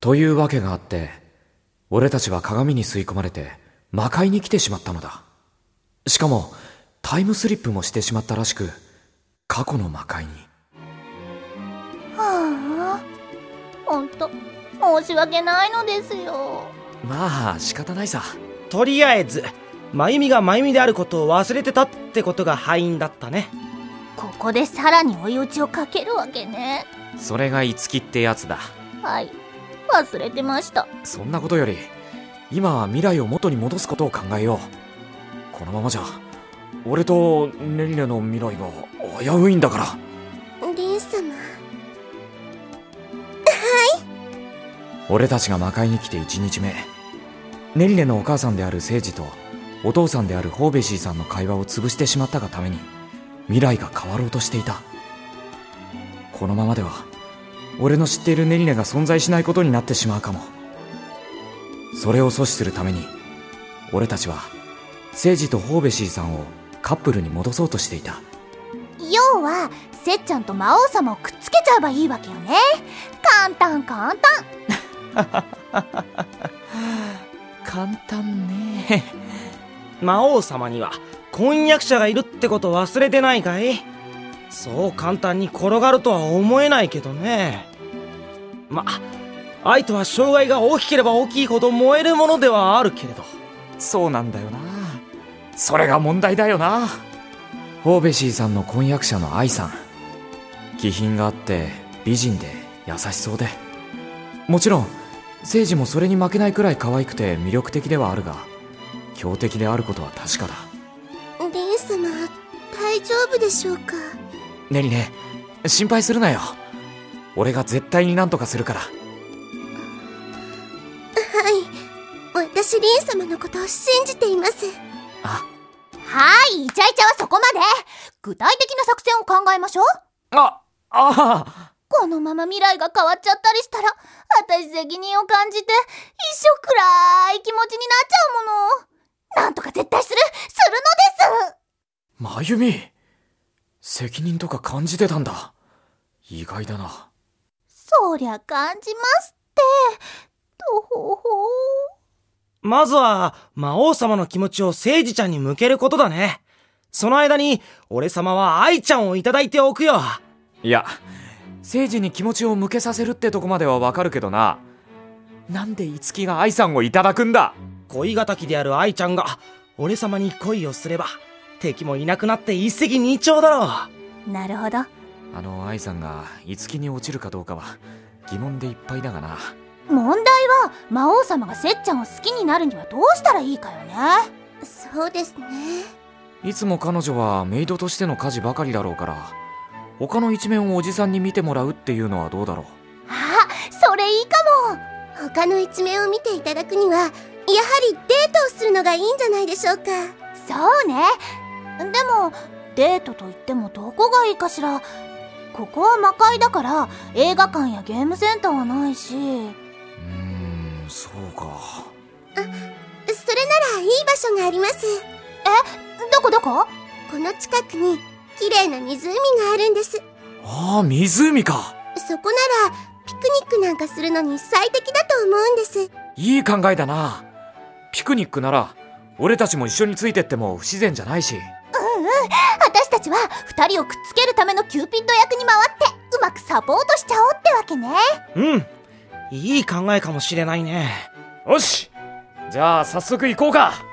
というわけがあって、俺たちは鏡に吸い込まれて魔界に来てしまったのだ。しかも、タイムスリップもしてしまったらしく、過去の魔界に。はあ？ほんと申し訳ないのですよまあ、仕方ないさ。とりあえず真由美が真由美であることを忘れてたってことが敗因だったねここでさらに追い打ちをかけるわけねそれが五木ってやつだ。はい忘れてましたそんなことより、今は未来を元に戻すことを考えよう。このままじゃ、俺とネリネの未来が危ういんだから。リン様俺たちが魔界に来て1日目ネリネのお母さんである聖司とお父さんであるホーベシーさんの会話を潰してしまったがために未来が変わろうとしていたこのままでは俺の知っているネリネが存在しないことになってしまうかも。それを阻止するために俺たちは聖司とホーベシーさんをカップルに戻そうとしていた。要はせっちゃんと魔王様をくっつけちゃえばいいわけよね。簡単簡単。簡単ね。魔王様には婚約者がいるってこと忘れてないかい？そう簡単に転がるとは思えないけどねま愛とは障害が大きければ大きいほど燃えるものではあるけれど。そうなんだよな。それが問題だよな。ホーベシーさんの婚約者の愛さん。気品があって美人で優しそうで。もちろん聖司もそれに負けないくらい可愛くて魅力的ではあるが強敵であることは確かだ。リン様大丈夫でしょうか？ネリネ心配するなよ俺が絶対に何とかするから。はい。私リン様のことを信じています。あ。はいイチャイチャはそこまで。具体的な作戦を考えましょう。あああ。このまま未来が変わっちゃったりしたら私責任を感じて一生暗い気持ちになっちゃうもの。なんとか絶対する。するのです。真由美責任とか感じてたんだ。意外だなそりゃ感じますって。とほほまずは魔王様の気持ちを聖司ちゃんに向けることだね。その間に俺様は愛ちゃんをいただいておくよ。いや聖司に気持ちを向けさせるってとこまではわかるけどな。なんで五木が愛さんをいただくんだ？恋敵である愛ちゃんが俺様に恋をすれば敵もいなくなって一石二鳥だろう。なるほどあの愛さんが五木に落ちるかどうかは疑問でいっぱいだがな。問題は魔王様がせっちゃんを好きになるにはどうしたらいいかよね。そうですね。いつも彼女はメイドとしての家事ばかりだろうから他の一面をおじさんに見てもらうっていうのはどうだろう。あそれいいかも。他の一面を見ていただくにはやはりデートをするのがいいんじゃないでしょうか。そうね。でもデートといってもどこがいいかしらここは魔界だから映画館やゲームセンターはないし。うーんそうか。それならいい場所があります。どこどこ？この近くに綺麗な湖があるんです。ああ湖か。そこならピクニックなんかするのに最適だと思うんです。いい考えだな。ピクニックなら俺たちも一緒についてっても不自然じゃないし私たちは2人をくっつけるためのキューピッド役に回ってうまくサポートしちゃおうってわけね。うん。いい考えかもしれないね。よし。じゃあ早速行こうか。